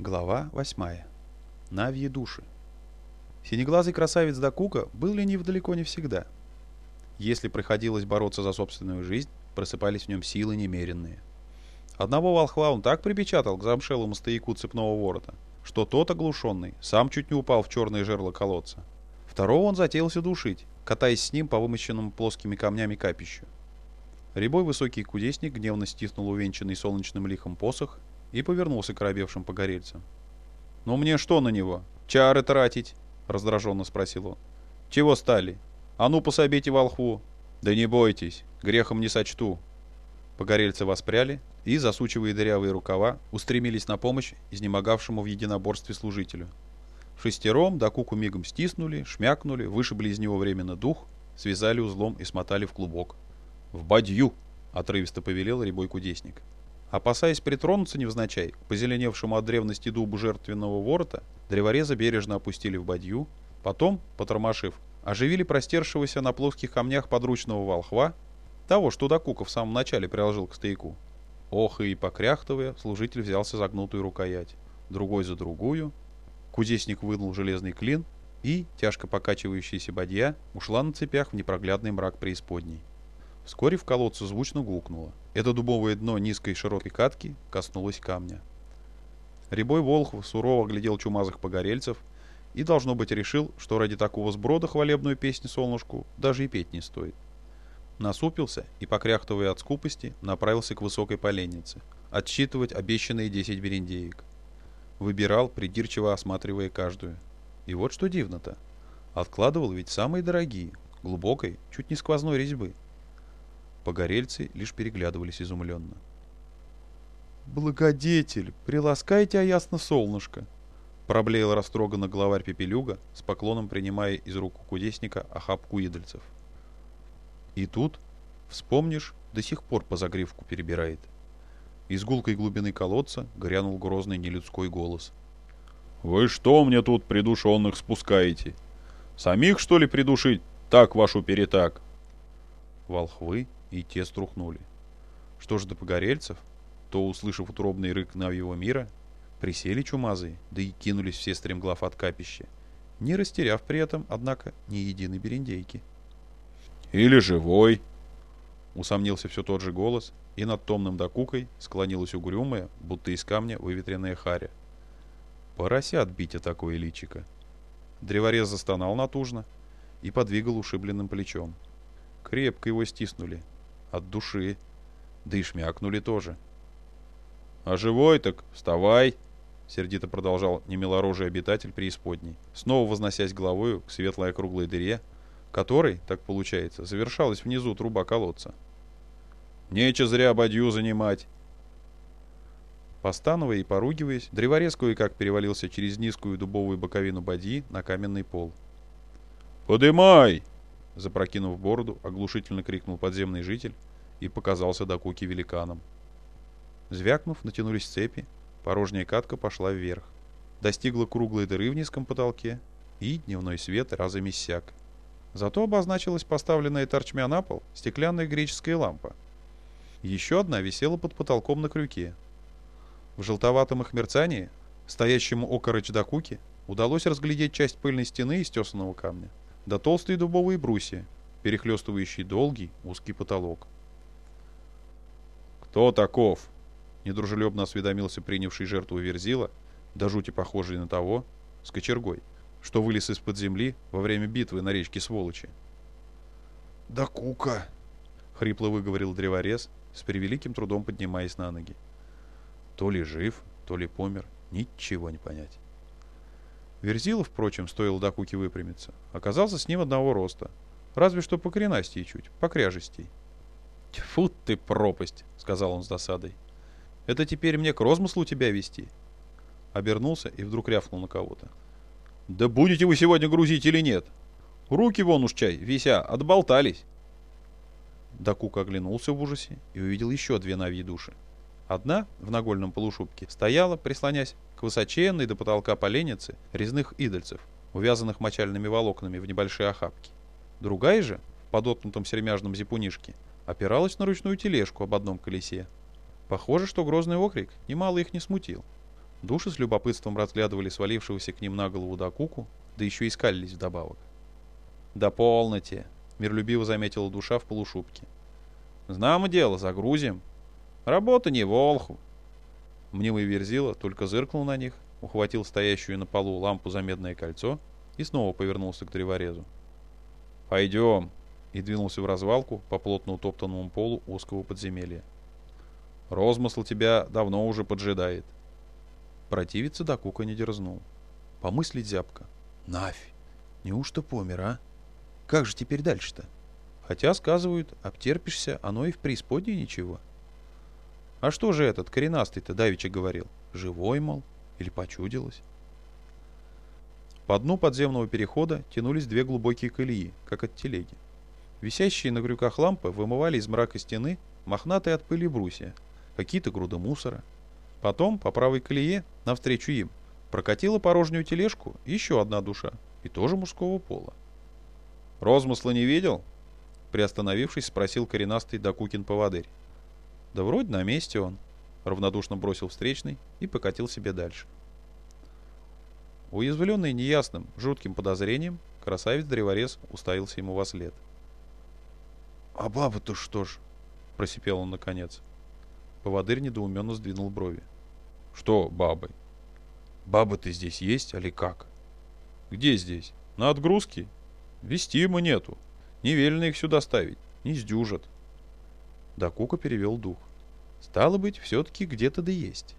Глава 8. Навьи души. Синеглазый красавец Дакука был ленив далеко не всегда. Если приходилось бороться за собственную жизнь, просыпались в нем силы немеренные. Одного волхва он так припечатал к замшелому стояку цепного ворота, что тот оглушенный сам чуть не упал в черное жерло колодца. Второго он затеялся душить, катаясь с ним по вымощенному плоскими камнями капищу. Рябой высокий кудесник гневно стиснул увенчанный солнечным лихом посох и повернулся к оробевшим погорельцам. «Ну мне что на него? Чары тратить?» — раздраженно спросил он. «Чего стали? А ну пособейте волхву!» «Да не бойтесь, грехом не сочту!» Погорельцы воспряли и, засучивая дырявые рукава, устремились на помощь изнемогавшему в единоборстве служителю. Шестером до куку мигом стиснули, шмякнули, вышибли из него временно дух, связали узлом и смотали в клубок. «В бадью!» — отрывисто повелел рябой кудесник. Опасаясь притронуться невзначай к позеленевшему от древности дубу жертвенного ворота, древореза бережно опустили в бадью, потом, потормошив, оживили простершегося на плоских камнях подручного волхва, того, что Дакука в самом начале приложил к стояку. Ох и покряхтывая, служитель взялся за гнутую рукоять, другой за другую. Кудесник вынул железный клин, и, тяжко покачивающаяся бадья, ушла на цепях в непроглядный мрак преисподней. Вскоре в колодце звучно гулкнуло. Это дубовое дно низкой широкой катки коснулось камня. Рябой Волхв сурово глядел чумазых погорельцев и, должно быть, решил, что ради такого сброда хвалебную песню солнышку даже и петь не стоит. Насупился и, покряхтывая от скупости, направился к высокой поленнице, отсчитывать обещанные десять берендеек. Выбирал, придирчиво осматривая каждую. И вот что дивно-то. Откладывал ведь самые дорогие, глубокой, чуть не сквозной резьбы – Погорельцы лишь переглядывались изумленно. «Благодетель, приласкайте, а ясно солнышко!» Проблеял растроганно главарь Пепелюга, с поклоном принимая из рук кудесника охапку идольцев. И тут, вспомнишь, до сих пор по загривку перебирает. Из гулкой глубины колодца грянул грозный нелюдской голос. «Вы что мне тут придушенных спускаете? Самих, что ли, придушить? Так вашу перетак!» Волхвы и те струхнули. Что ж до погорельцев, то, услышав утробный рык Навьего мира, присели чумазые, да и кинулись все стремглав от капища, не растеряв при этом, однако, ни единой берендейки. «Или живой!» Усомнился все тот же голос, и над томным докукой склонилась угрюмая, будто из камня выветренная харя. Поросят бить такое личико. Древорез застонал натужно и подвигал ушибленным плечом. Крепко его стиснули, от души. Да и шмякнули тоже. «А живой так вставай!» — сердито продолжал немилорожий обитатель преисподней, снова возносясь головою к светлой округлой дыре, которой, так получается, завершалась внизу труба колодца. «Нече зря бадью занимать!» Постановая и поругиваясь, древорез кое-как перевалился через низкую дубовую боковину бадьи на каменный пол. «Подымай!» Запрокинув бороду, оглушительно крикнул подземный житель и показался до куки великаном. Звякнув, натянулись цепи, порожняя катка пошла вверх. Достигла круглой дыры в низком потолке, и дневной свет разом иссяк. Зато обозначилась поставленная торчмя на пол стеклянная греческая лампа. Еще одна висела под потолком на крюке. В желтоватом их мерцании, стоящему окорочь до куки, удалось разглядеть часть пыльной стены из тесаного камня да толстые дубовые брусья, перехлестывающие долгий узкий потолок. «Кто таков?» — недружелюбно осведомился принявший жертву Верзила, до жути похожий на того, с кочергой, что вылез из-под земли во время битвы на речке Сволочи. «Да кука!» — хрипло выговорил древорез, с превеликим трудом поднимаясь на ноги. То ли жив, то ли помер, ничего не понять. Верзилов, впрочем, стоило до куки выпрямиться, оказался с ним одного роста. Разве что по коренастей чуть, по кряжестей. «Тьфу ты, пропасть!» — сказал он с досадой. «Это теперь мне к розмыслу тебя вести?» Обернулся и вдруг рявкнул на кого-то. «Да будете вы сегодня грузить или нет? Руки вон уж чай, вися, отболтались!» Дакук оглянулся в ужасе и увидел еще две навьи души. Одна в нагольном полушубке стояла, прислонясь к высоченной до потолка поленнице резных идольцев, увязанных мочальными волокнами в небольшие охапки. Другая же, в подотнутом сермяжном зипунишке, опиралась на ручную тележку об одном колесе. Похоже, что грозный окрик немало их не смутил. Души с любопытством разглядывали свалившегося к ним на голову докуку, да еще и скалились вдобавок. «Да полноте!» — миролюбиво заметила душа в полушубке. «Знамо дело, загрузим. Работа не волху». Мнимый верзила только зыркнул на них, ухватил стоящую на полу лампу за медное кольцо и снова повернулся к древорезу. «Пойдем!» и двинулся в развалку по плотно утоптанному полу узкого подземелья. «Розмысл тебя давно уже поджидает». Противиться до кука не дерзнул. Помыслить зябко. «Нафь! Неужто помер, а? Как же теперь дальше-то? Хотя, сказывают, обтерпишься, оно и в преисподней ничего». «А что же этот коренастый-то давеча говорил? Живой, мол? Или почудилось?» По дну подземного перехода тянулись две глубокие колеи, как от телеги. Висящие на крюках лампы вымывали из мрака стены мохнатые от пыли брусья, какие-то груды мусора. Потом, по правой колее, навстречу им, прокатила порожнюю тележку еще одна душа, и тоже мужского пола. «Розмысла не видел?» Приостановившись, спросил коренастый Докукин поводырь. «Да вроде на месте он», — равнодушно бросил встречный и покатил себе дальше. Уязвленный неясным, жутким подозрением, красавец-древорез уставился ему во след. «А баба-то что ж?» — просипел он наконец. Поводырь недоуменно сдвинул брови. «Что бабы?» «Бабы-то здесь есть, али как?» «Где здесь? На отгрузке? Вести ему нету. Не велено их сюда ставить. Не сдюжат». Дакука перевел дух. «Стало быть, все-таки где-то да есть».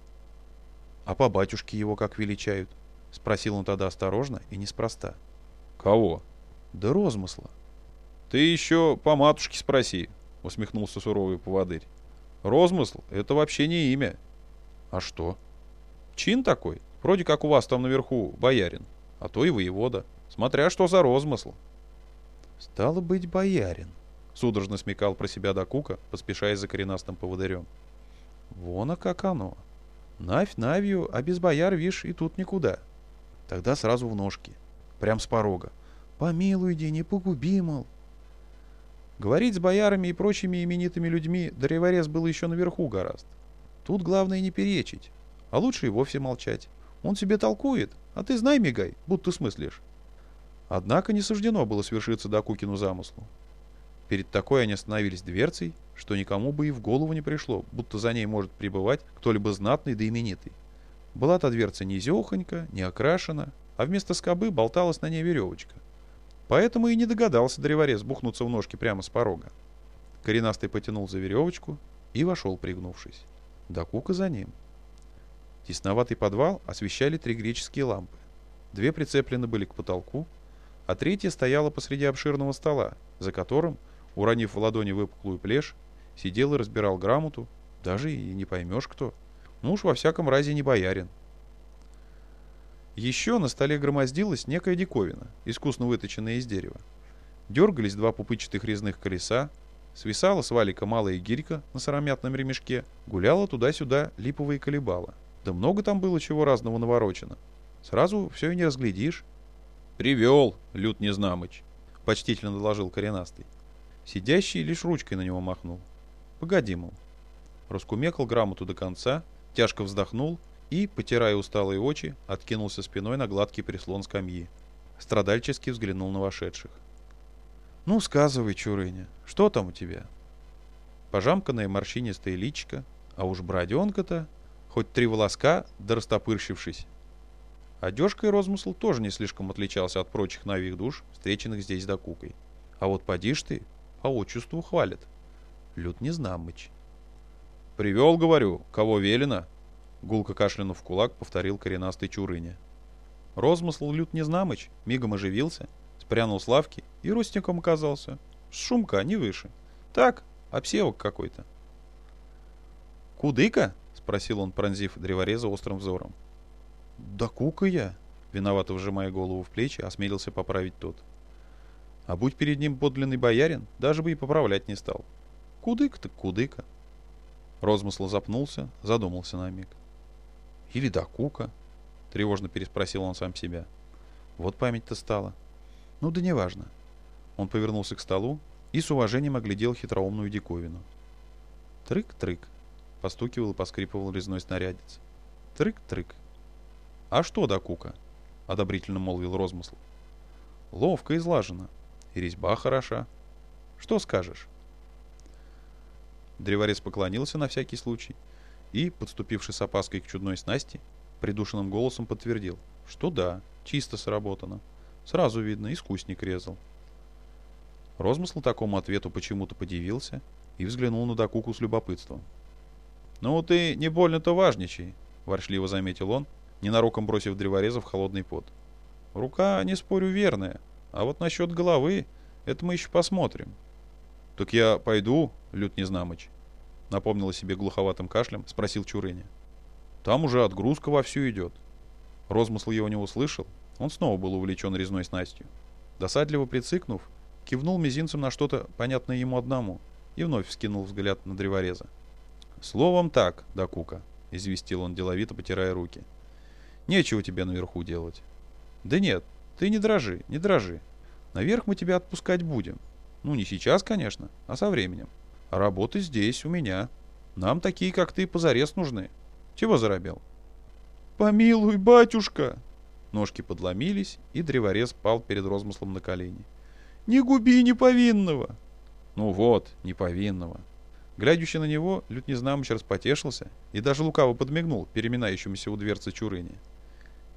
«А по батюшке его как величают?» — спросил он тогда осторожно и неспроста. «Кого?» «Да розмысла». «Ты еще по матушке спроси», — усмехнулся суровый поводырь. «Розмысл — это вообще не имя». «А что?» «Чин такой. Вроде как у вас там наверху боярин, а то и воевода. Смотря что за розмысл». «Стало быть, боярин», — судорожно смекал про себя Дакука, поспешая за коренастым поводырем. «Вон а как оно. Навь навью, а без бояр, вишь, и тут никуда». Тогда сразу в ножки. Прям с порога. «Помилуй, не погуби, мол». Говорить с боярами и прочими именитыми людьми Древорез был еще наверху гораст. Тут главное не перечить, а лучше и вовсе молчать. Он себе толкует, а ты знай, мигай, будто смыслишь. Однако не суждено было свершиться Дакукину замыслу. Перед такой они остановились дверцей, что никому бы и в голову не пришло, будто за ней может пребывать кто-либо знатный да именитый. Была та дверца не зехонька, не окрашена, а вместо скобы болталась на ней веревочка. Поэтому и не догадался древорез бухнуться в ножки прямо с порога. Коренастый потянул за веревочку и вошел, пригнувшись. Да кука за ним. Тесноватый подвал освещали три греческие лампы. Две прицеплены были к потолку, а третья стояла посреди обширного стола, за которым, уронив в ладони выпуклую плешь, сидел и разбирал грамоту, даже и не поймешь кто — ну уж во всяком разе не боярин. Еще на столе громоздилась некая диковина, искусно выточенная из дерева. Дергались два пупычатых резных колеса, свисала с валика малая гирька на сыромятном ремешке, гуляла туда-сюда липовые колебала. Да много там было чего разного наворочено. Сразу все и не разглядишь. «Привел, Лют Незнамыч», — почтительно доложил коренастый. Сидящий лишь ручкой на него махнул. «Погоди, мол». Раскумекал грамоту до конца, тяжко вздохнул и, потирая усталые очи, откинулся спиной на гладкий прислон скамьи. Страдальчески взглянул на вошедших. «Ну, сказывай, Чурыня, что там у тебя?» Пожамканная морщинистая личка, а уж броденка-то, хоть три волоска, да растопырщившись. Одежка и розмысл тоже не слишком отличался от прочих нових душ, встреченных здесь докукой. А вот поди ж ты, по отчеству хвалят. Люд не знамыч. «Привел, говорю, кого велено?» Гулко кашлянув в кулак, повторил коренастый Чурыня. Розмысл Лют Незнамыч мигом оживился, спрянул с лавки и ростиком оказался. С шумка, не выше. Так, обсевок какой-то. «Кудыка?» — спросил он, пронзив древореза острым взором. «Да кука я!» — виновато вжимая голову в плечи, осмелился поправить тот. А будь перед ним подлинный боярин, даже бы и поправлять не стал. Кудык так кудыка. Розмысл запнулся, задумался на миг. «Или до кука?» — тревожно переспросил он сам себя. «Вот память-то стала. Ну да неважно». Он повернулся к столу и с уважением оглядел хитроумную диковину. «Трык-трык», — постукивал и поскрипывал резной снарядец. «Трык-трык». «А что, Дакука?» — одобрительно молвил Розмысл. «Ловко излажено. И резьба хороша. Что скажешь?» Древорез поклонился на всякий случай и, подступивший с опаской к чудной снасти, придушенным голосом подтвердил, что да, чисто сработано. Сразу видно, искусник резал. Розмысл такому ответу почему-то подивился и взглянул на Дакуку с любопытством. «Ну ты не больно-то важничай», — воршливо заметил он, ненароком бросив древореза в холодный пот. «Рука, не спорю, верная, а вот насчет головы, это мы еще посмотрим». «Так я пойду, Лют Незнамыч?» — напомнил о себе глуховатым кашлем, спросил Чурыня. «Там уже отгрузка вовсю идет». Розмысл его не услышал, он снова был увлечен резной снастью. Досадливо прицикнув, кивнул мизинцем на что-то, понятное ему одному, и вновь вскинул взгляд на древореза. «Словом так, Дакука», — известил он деловито, потирая руки. «Нечего тебе наверху делать». «Да нет, ты не дрожи, не дрожи. Наверх мы тебя отпускать будем. Ну, не сейчас, конечно, а со временем. А работа здесь, у меня. Нам такие, как ты, позарез нужны. Чего заробел?» «Помилуй, батюшка!» Ножки подломились, и древорез пал перед розмыслом на колени. Не губи неповинного!» «Ну вот, неповинного!» Глядящий на него, Лют Незнамыч распотешился и даже лукаво подмигнул переминающемуся у дверцы Чурыни.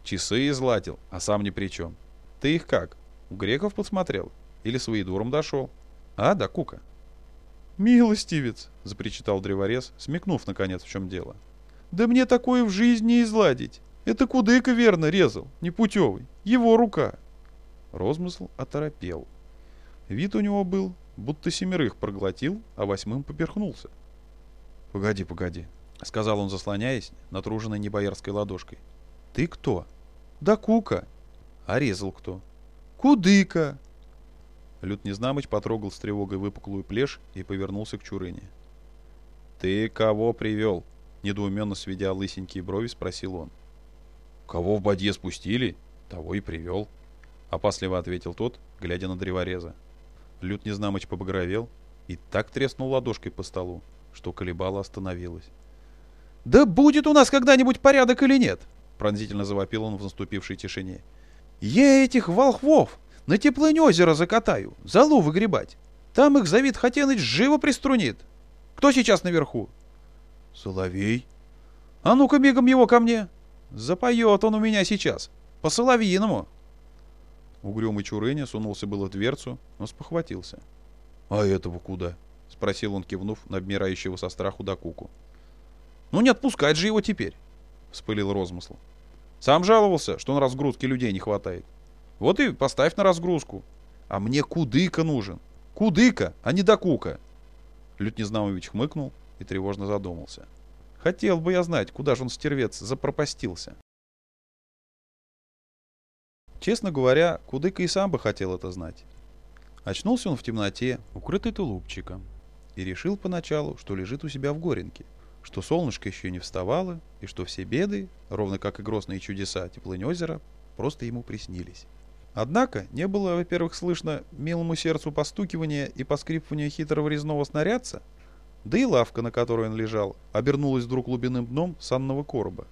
«Часы изладил, а сам ни при чем. Ты их как, у греков подсмотрел? Или свои дуром дошел? А, да, Кука?» «Милостивец!» — запричитал древорез, смекнув, наконец, в чем дело. «Да мне такое в жизни изладить! Это кудыка верно резал, непутевый, его рука!» Розмысл оторопел. Вид у него был, будто семерых проглотил, а восьмым поперхнулся. «Погоди, погоди», — сказал он, заслоняясь, натруженной небоярской ладошкой. «Ты кто?» «Да Кука». «А резал кто?» «Кудыка». Лют Незнамыч потрогал с тревогой выпуклую плешь и повернулся к Чурыне. «Ты кого привел?» — недоуменно сведя лысенькие брови, спросил он. «Кого в бадье спустили, того и привел», — опасливо ответил тот, глядя на древореза. Лют Незнамыч побагровел и так треснул ладошкой по столу, что колебало остановилось. «Да будет у нас когда-нибудь порядок или нет?» Пронзительно завопил он в наступившей тишине. «Я этих волхвов на теплынь озера закатаю, залу выгребать. Там их Завид Хатеныч живо приструнит. Кто сейчас наверху?» «Соловей». «А ну-ка мигом его ко мне. Запоет он у меня сейчас. По-соловьиному». Угрюмый Чурыня сунулся было в дверцу, но спохватился. «А этого куда?» — спросил он, кивнув на обмирающего со страху Дакуку. «Ну не отпускать же его теперь!» — вспылил розмысл. «Сам жаловался, что на разгрузке людей не хватает. Вот и поставь на разгрузку. А мне кудыка нужен. Кудыка, а не Дакука!» Лют Незнамович хмыкнул и тревожно задумался. «Хотел бы я знать, куда же он, стервец, запропастился». Честно говоря, Кудыка и сам бы хотел это знать. Очнулся он в темноте, укрытый тулупчиком, и решил поначалу, что лежит у себя в горенке, что солнышко еще не вставало, и что все беды, ровно как и грозные чудеса теплынь озера, просто ему приснились. Однако не было, во-первых, слышно милому сердцу постукивания и поскрипывания хитрого резного снарядца, да и лавка, на которой он лежал, обернулась вдруг глубинным дном санного короба.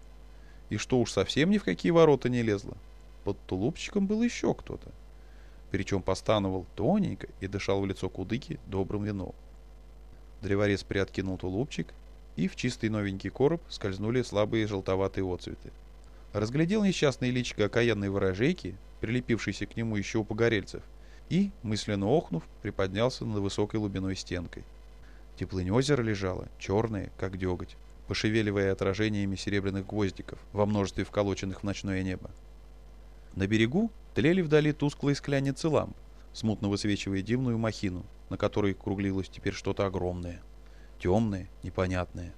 И что уж совсем ни в какие ворота не лезло, под тулупчиком был еще кто-то. Причем постановал тоненько и дышал в лицо кудыки добрым вином. Древорез приоткинул тулупчик, и в чистый новенький короб скользнули слабые желтоватые отцветы. Разглядел несчастный личико окаянной ворожейки, прилепившейся к нему еще у погорельцев, и, мысленно охнув, приподнялся над высокой глубиной стенкой. Теплынь озера лежала, черная, как деготь, пошевеливая отражениями серебряных гвоздиков во множестве вколоченных в ночное небо. На берегу тлели вдали тусклые скляницы ламп, смутно высвечивая дивную махину, на которой круглилось теперь что-то огромное, темное, непонятное.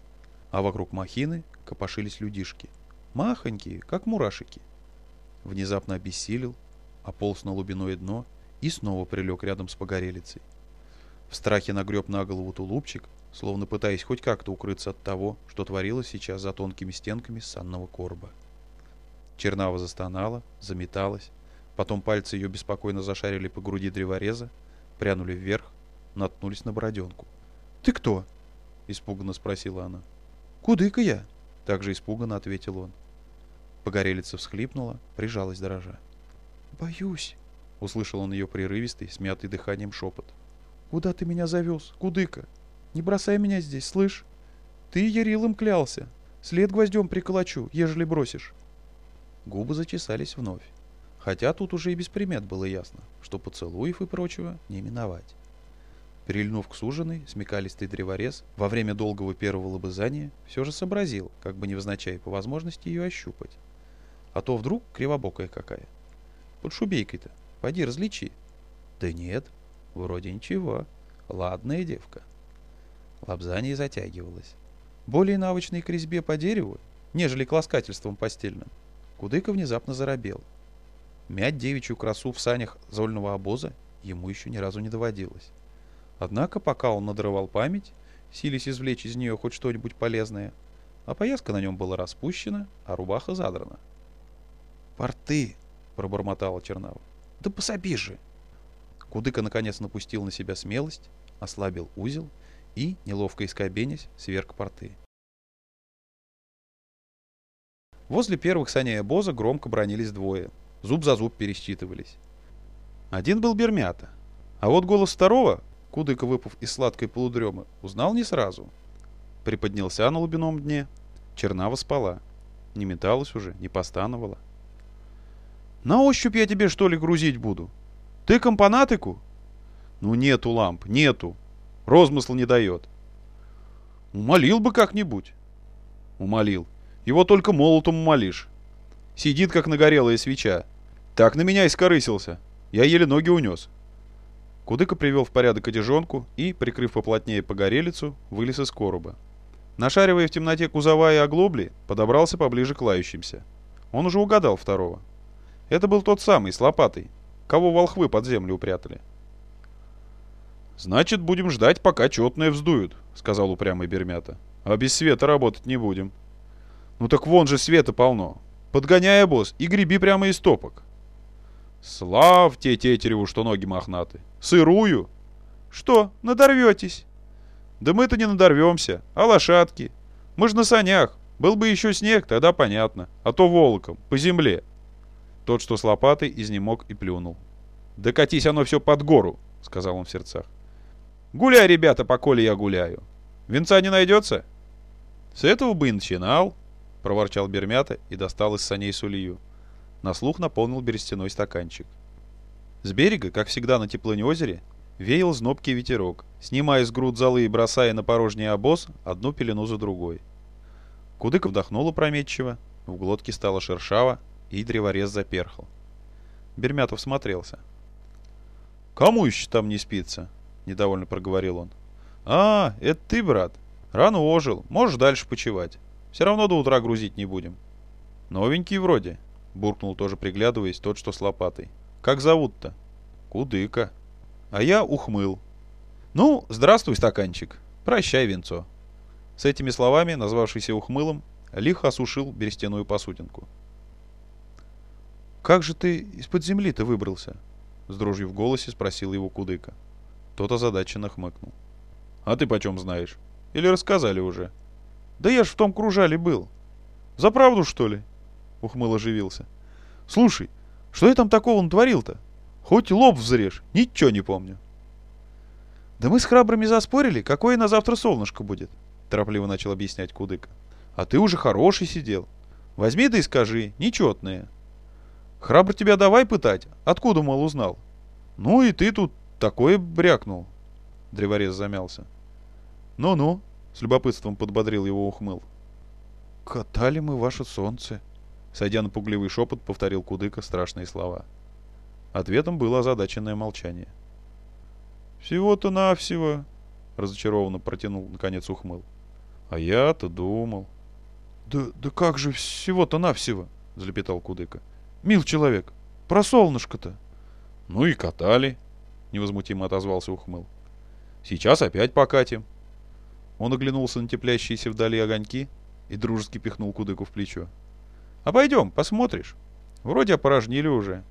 А вокруг махины копошились людишки, махонькие, как мурашики. Внезапно обессилел, ополз на глубиное дно и снова прилег рядом с погорелицей. В страхе нагреб на голову тулупчик, словно пытаясь хоть как-то укрыться от того, что творилось сейчас за тонкими стенками санного короба. Чернава застонала, заметалась. Потом пальцы ее беспокойно зашарили по груди древореза, прянули вверх, наткнулись на бороденку. «Ты кто?» — испуганно спросила она. «Кудыка я?» — также испуганно ответил он. Погорелица всхлипнула, прижалась дрожа. «Боюсь», — услышал он ее прерывистый, смятый дыханием шепот. «Куда ты меня завез, Кудыка? Не бросай меня здесь, слышь? Ты Ярилом клялся. След гвоздем приколочу, ежели бросишь». Губы зачесались вновь. Хотя тут уже и без примет было ясно, что поцелуев и прочего не миновать. Прильнув к суженой, смекалистый древорез во время долгого первого лобызания все же сообразил, как бы невзначай по возможности ее ощупать. А то вдруг кривобокая какая. Под шубейкой-то. Пойди различи. Да нет, вроде ничего. Ладная девка. Лобзание затягивалось. Более навычной к резьбе по дереву, нежели к ласкательствам постельным, Кудыка внезапно заробел. Мять девичью красу в санях зольного обоза ему еще ни разу не доводилось. Однако, пока он надрывал память, сились извлечь из нее хоть что-нибудь полезное, а пояска на нем была распущена, а рубаха задрана. «Порты!» — пробормотала Чернава. «Да пособи же!» Кудыка наконец напустил на себя смелость, ослабил узел и, неловко искобенясь, сверг порты. Возле первых саней обоза громко бронились двое. Зуб за зуб пересчитывались. Один был Бермята. А вот голос второго, Кудыка выпав из сладкой полудремы, узнал не сразу. Приподнялся на лубином дне. Чернава спала. Не металась уже, не постановала. На ощупь я тебе, что ли, грузить буду? Ты компонатыку? Ну, нету ламп, нету. Розмысл не дает. Умолил бы как-нибудь. Умолил. Его только молотом умолишь. Сидит, как нагорелая свеча. Так на меня и скорысился. Я еле ноги унес. Кудыка привел в порядок одежонку и, прикрыв поплотнее погорелицу, вылез из короба. Нашаривая в темноте кузова и оглобли, подобрался поближе к лающимся. Он уже угадал второго. Это был тот самый, с лопатой, кого волхвы под землю упрятали. «Значит, будем ждать, пока четные вздуют», — сказал упрямый Бермята. «А без света работать не будем». «Ну так вон же света полно. Подгоняй, босс, и греби прямо из топок». «Славьте Тетереву, что ноги мохнаты. Сырую?» «Что, надорветесь?» «Да мы-то не надорвемся, а лошадки. Мы ж на санях. Был бы еще снег, тогда понятно. А то волоком, по земле». Тот, что с лопатой, изнемог и плюнул. «Да катись оно все под гору», — сказал он в сердцах. «Гуляй, ребята, поколе я гуляю. Венца не найдется?» «С этого бы и начинал», — проворчал Бермята и достал из саней сулью. На слух наполнил берестяной стаканчик. С берега, как всегда на теплыне озере, веял знобкий ветерок, снимая с груд золы и бросая на порожний обоз одну пелену за другой. Кудыка вдохнула прометчиво, в глотке стало шершаво, и древорез заперхал. Бермятов смотрелся. «Кому еще там не спится?» — недовольно проговорил он. «А, это ты, брат. Рано ожил, можешь дальше почевать. Все равно до утра грузить не будем». «Новенький вроде», — буркнул тоже приглядываясь тот, что с лопатой. «Как зовут-то?» «Кудыка». «А я ухмыл». «Ну, здравствуй, стаканчик. Прощай, венцо». С этими словами, назвавшийся ухмылом, лихо осушил берестяную посудинку. «Как же ты из-под земли-то выбрался?» С дрожью в голосе спросил его Кудыка. Тот озадаченно хмыкнул. «А ты почем знаешь? Или рассказали уже?» «Да я ж в том кружале был». «За правду, что ли?» Ухмыл оживился. «Слушай, что я там такого натворил-то? Хоть лоб взрежь, ничего не помню». «Да мы с храбрыми заспорили, какое на завтра солнышко будет», торопливо начал объяснять Кудыка. «А ты уже хороший сидел. Возьми да и скажи, нечетное. Храбр тебя давай пытать. Откуда, мол, узнал? Ну и ты тут такое брякнул. Древорез замялся. Ну-ну, с любопытством подбодрил его ухмыл. Катали мы ваше солнце. Сойдя на пугливый шепот, повторил Кудыка страшные слова. Ответом было озадаченное молчание. «Всего-то навсего», — разочарованно протянул, наконец, ухмыл. «А я-то думал». «Да, да как же всего-то навсего?» — залепетал Кудыка. Мил человек, про солнышко-то. Ну и катали, невозмутимо отозвался ухмыл. Сейчас опять покатим. Он оглянулся на теплящиеся вдали огоньки и дружески пихнул Кудыку в плечо. А пойдем, посмотришь. Вроде опорожнили уже.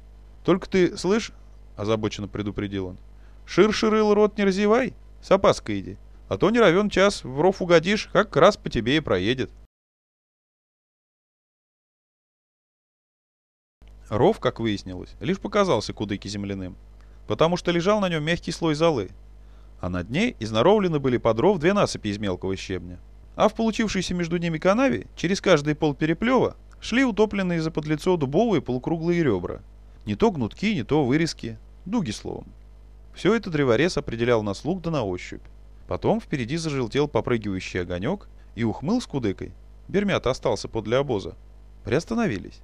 Только ты, слышь, озабоченно предупредил он, шир-ширыл рот не разевай, с опаской иди, а то не равен час в ров угодишь, как раз по тебе и проедет. Ров, как выяснилось, лишь показался кудыки земляным, потому что лежал на нем мягкий слой золы, а на дне изноровлены были под ров две насыпи из мелкого щебня. А в получившейся между ними канаве через каждый пол переплева шли утопленные за подлицо дубовые полукруглые ребра. Не то гнутки, не то вырезки, дуги словом. Все это древорез определял на слух да на ощупь. Потом впереди зажелтел попрыгивающий огонек, и ухмыл с кудыкой, Бермят остался подле обоза, приостановились.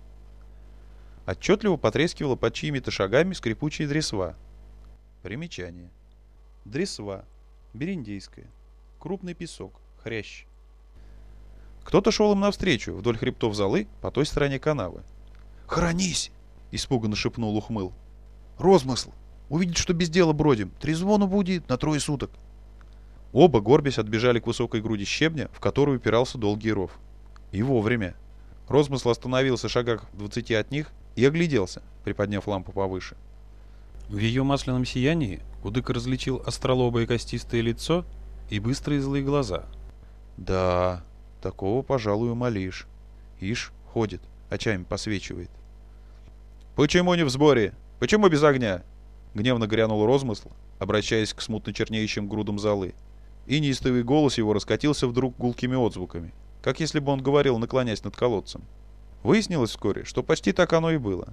Отчетливо потрескивала под чьими-то шагами скрипучая дресва. Примечание. Дресва. Бериндейская. Крупный песок. Хрящ. Кто-то шел им навстречу, вдоль хребтов золы, по той стороне канавы. «Хранись!» — испуганно шепнул ухмыл. «Розмысл! Увидеть, что без дела бродим. Трезвону будет на трое суток». Оба, горбясь, отбежали к высокой груди щебня, в которую упирался долгий ров. И вовремя. Розмысл остановился в шагах в двадцати от них и огляделся, приподняв лампу повыше. В ее масляном сиянии Кудык различил остролобое костистое лицо и быстрые злые глаза. Да, такого, пожалуй, умолишь. Ишь, ходит, очами посвечивает. «Почему не в сборе? Почему без огня?» Гневно грянул розмысл, обращаясь к смутно чернеющим грудам золы и неистовый голос его раскатился вдруг гулкими отзвуками, как если бы он говорил, наклонясь над колодцем. Выяснилось вскоре, что почти так оно и было.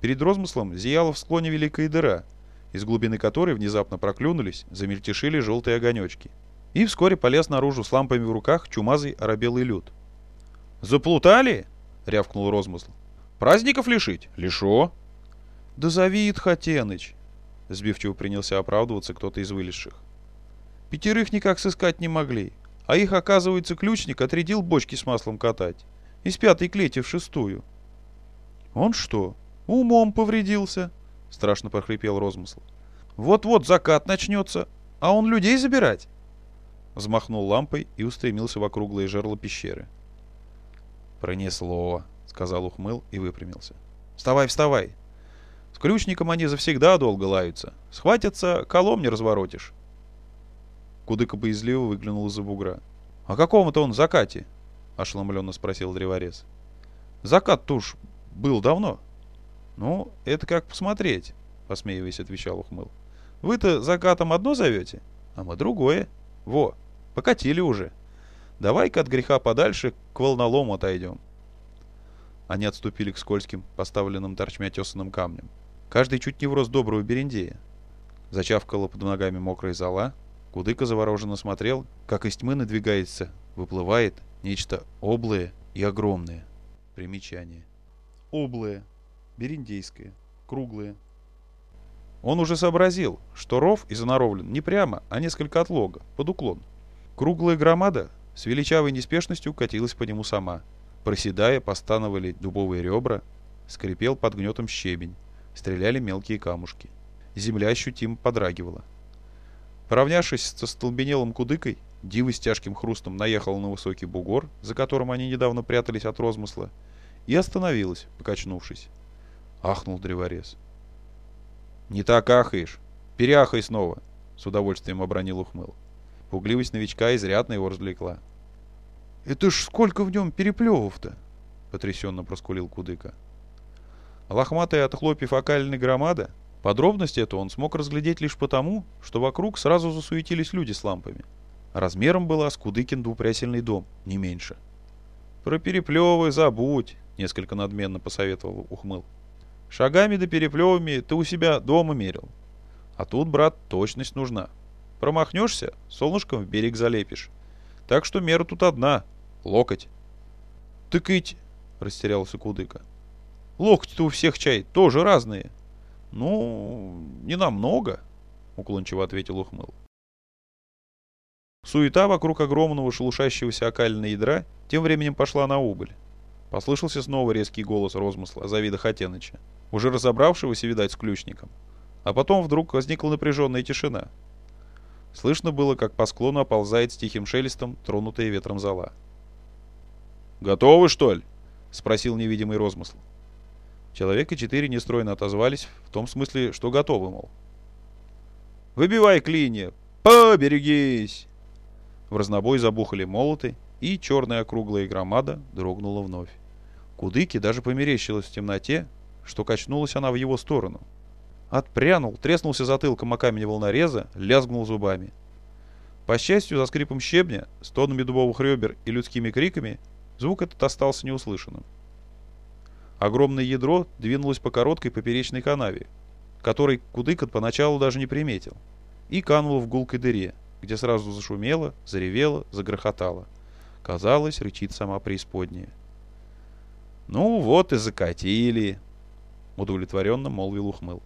Перед розмыслом зияла в склоне великая дыра, из глубины которой внезапно проклюнулись, замельтешили желтые огонечки. И вскоре полез наружу с лампами в руках чумазый оробелый люд. «Заплутали?» — рявкнул розмысл. «Праздников лишить? Лишо!» «Да зови Итхотеныч!» — сбивчиво принялся оправдываться кто-то из вылезших. Пятерых никак сыскать не могли. А их, оказывается, ключник отрядил бочки с маслом катать. Из пятой клети в шестую. Он что, умом повредился? Страшно прохрипел розмысл. Вот-вот закат начнется, а он людей забирать? Взмахнул лампой и устремился в округлое жерло пещеры. «Пронесло», — сказал ухмыл и выпрямился. «Вставай, вставай! С ключником они завсегда долго лаются. Схватятся, колом не разворотишь. Кудыка боязливо выглянул из-за бугра. «О каком-то он закате?» — ошеломленно спросил древорез. «Закат-то уж был давно». «Ну, это как посмотреть», — посмеиваясь, отвечал ухмыл. «Вы-то закатом одно зовете, а мы другое. Во, покатили уже. Давай-ка от греха подальше к волнолому отойдем». Они отступили к скользким, поставленным торчмя тесанным камням. Каждый чуть не в рост доброго берендея. Зачавкала под ногами мокрая зола, Кудыка завороженно смотрел, как из тьмы надвигается, выплывает нечто облое и огромное. Примечание. Облое. Бериндейское. Круглое. Он уже сообразил, что ров изонаровлен не прямо, а несколько отлога, под уклон. Круглая громада с величавой неспешностью катилась по нему сама. Проседая, постановали дубовые ребра, скрипел под гнетом щебень, стреляли мелкие камушки. Земля ощутимо подрагивала. Поравнявшись со столбенелым кудыкой, Дива с тяжким хрустом наехала на высокий бугор, за которым они недавно прятались от розмысла, и остановилась, покачнувшись. Ахнул древорез. «Не так ахаешь! Переахай снова!» — с удовольствием обронил ухмыл. Пугливость новичка изрядно его развлекла. «Это ж сколько в нем переплевов-то!» — потрясенно проскулил Кудыка. Лохматая от хлопьев окальная громада Подробности это он смог разглядеть лишь потому, что вокруг сразу засуетились люди с лампами. Размером была Скудыкин двупрясельный дом, не меньше. «Про переплевы забудь», — несколько надменно посоветовал ухмыл. «Шагами да переплевами ты у себя дома мерил. А тут, брат, точность нужна. Промахнешься, солнышком в берег залепишь. Так что мера тут одна — локоть». «Тыкать!» — растерялся Кудыка. «Локти-то у всех чай тоже разные». «Ну, не намного», — уклончиво ответил Ухмыл. Суета вокруг огромного шелушащегося окального ядра тем временем пошла на убыль. Послышался снова резкий голос розмысла Завида Хатеныча, уже разобравшегося, видать, с ключником. А потом вдруг возникла напряженная тишина. Слышно было, как по склону оползает с тихим шелестом тронутая ветром зола. «Готовы, что ли?» — спросил невидимый розмысл. Человека четыре нестройно отозвались, в том смысле, что готовы, мол. «Выбивай клинья! Поберегись!» В разнобой забухали молоты, и черная округлая громада дрогнула вновь. Кудыки даже померещилось в темноте, что качнулась она в его сторону. Отпрянул, треснулся затылком о камень волнореза, лязгнул зубами. По счастью, за скрипом щебня, стонами дубовых ребер и людскими криками, звук этот остался неуслышанным. Огромное ядро двинулось по короткой поперечной канаве, который Кудыкот поначалу даже не приметил, и кануло в гулкой дыре, где сразу зашумело, заревело, загрохотало. Казалось, рычит сама преисподняя. «Ну вот и закатили», — удовлетворенно молвил ухмыл.